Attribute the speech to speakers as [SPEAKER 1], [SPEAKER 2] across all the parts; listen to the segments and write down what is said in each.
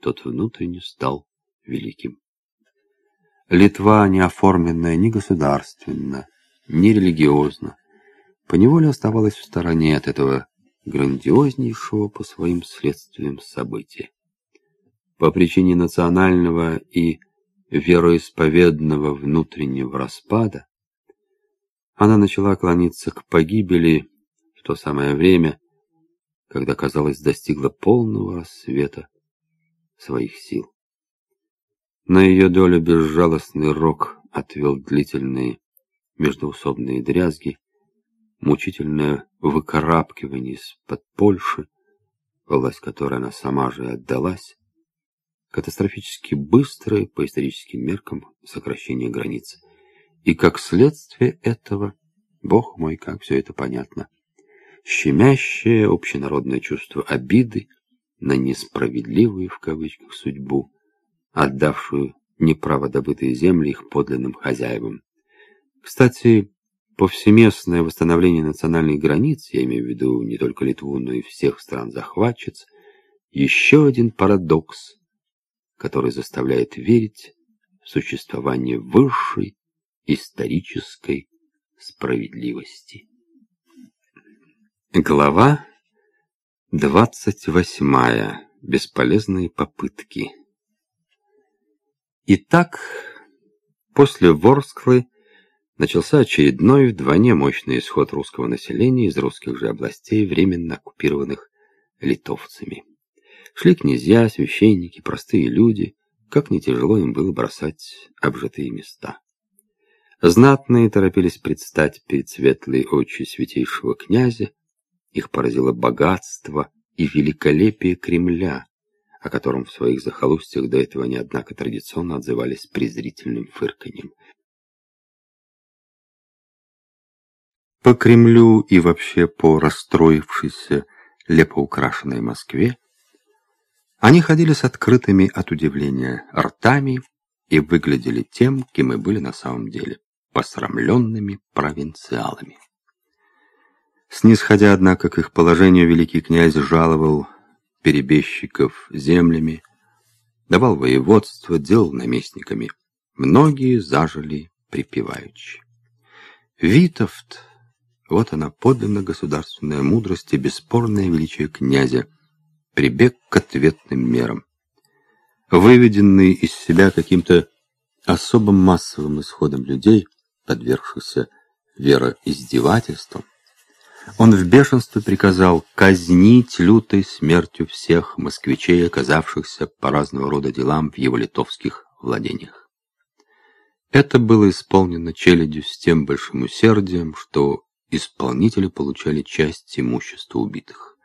[SPEAKER 1] тот внутренне стал великим. Литва, не оформленная ни государственно, ни религиозно, поневоле оставалась в стороне от этого грандиознейшего по своим следствиям события. По причине национального и вероисповедного внутреннего распада она начала клониться к погибели в то самое время, когда, казалось, достигла полного рассвета своих сил. На ее долю безжалостный рок отвел длительные междоусобные дрязги, мучительное выкарабкивание из-под Польши, власть которой она сама же отдалась, катастрофически быстрое по историческим меркам сокращение границ. И как следствие этого, бог мой, как все это понятно, щемящее общенародное чувство обиды на несправедливую в кавычках судьбу, отдавшую неправо добытые земли их подлинным хозяевам. Кстати, повсеместное восстановление национальных границ, я имею в виду не только Литву, но и всех стран-захватчиц, еще один парадокс, который заставляет верить в существование высшей исторической справедливости. Глава двадцать восьмая. Бесполезные попытки. Итак, после Ворсклы начался очередной вдвойне мощный исход русского населения из русских же областей, временно оккупированных литовцами. Шли князья, священники, простые люди, как не тяжело им было бросать обжитые места. Знатные торопились предстать перед светлой очи святейшего князя, их поразило богатство и великолепие Кремля, о котором в своих захолустьях до этого они, однако, традиционно отзывались презрительным фырканьем. По Кремлю и вообще по расстроившейся, лепо украшенной Москве они ходили с открытыми от удивления ртами и выглядели тем, кем и были на самом деле – посрамленными провинциалами. Снисходя, однако, к их положению, великий князь жаловал перебежчиков землями, давал воеводство, делал наместниками. Многие зажили припеваючи. Витовт вот она, подлинно государственная мудрость и бесспорное величие князя, прибег к ответным мерам. Выведенный из себя каким-то особым массовым исходом людей, подвергшихся вероиздевательствам, он в бешенстве приказал казнить лютой смертью всех москвичей, оказавшихся по разного рода делам в его литовских владениях. Это было исполнено челядью с тем большим усердием, что исполнители получали часть имущества убитых.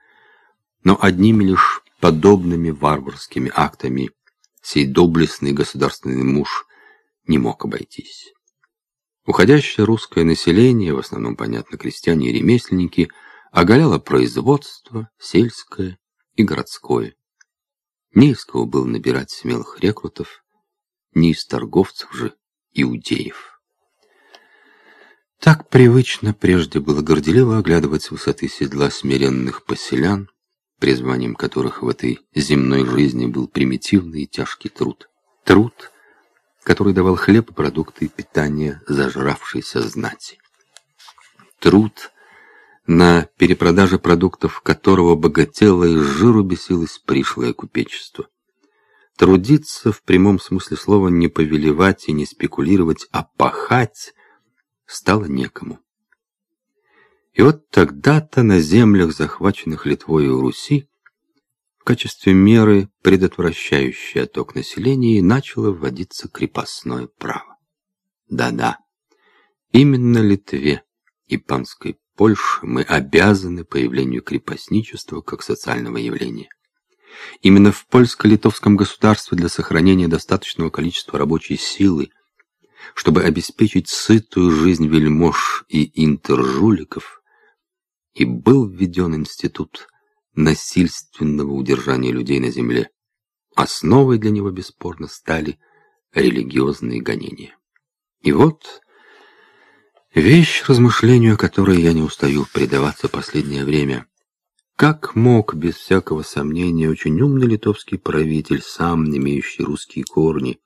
[SPEAKER 1] Но одними лишь подобными варварскими актами сей доблестный государственный муж не мог обойтись. Уходящее русское население, в основном, понятно, крестьяне и ремесленники, оголяло производство, сельское и городское. Не из кого было набирать смелых рекрутов, не из торговцев же иудеев. Так привычно прежде было горделиво оглядывать с высоты седла смиренных поселян, призванием которых в этой земной жизни был примитивный и тяжкий труд. Труд, который давал хлеб и продукты питания зажравшейся знати. Труд, на перепродаже продуктов которого богатело и жиру бесилось пришлое купечество. Трудиться в прямом смысле слова не повелевать и не спекулировать, а пахать – стало некому. И вот тогда-то на землях, захваченных Литвой и Руси, качестве меры, предотвращающей отток населения, начало вводиться крепостное право. Да-да, именно Литве и Панской Польше мы обязаны появлению крепостничества как социального явления. Именно в польско-литовском государстве для сохранения достаточного количества рабочей силы чтобы обеспечить сытую жизнь вельмож и интержуликов, и был введен институт насильственного удержания людей на земле. Основой для него бесспорно стали религиозные гонения. И вот вещь, размышлению которой я не устаю предаваться последнее время. Как мог, без всякого сомнения, очень умный литовский правитель, сам имеющий русские корни,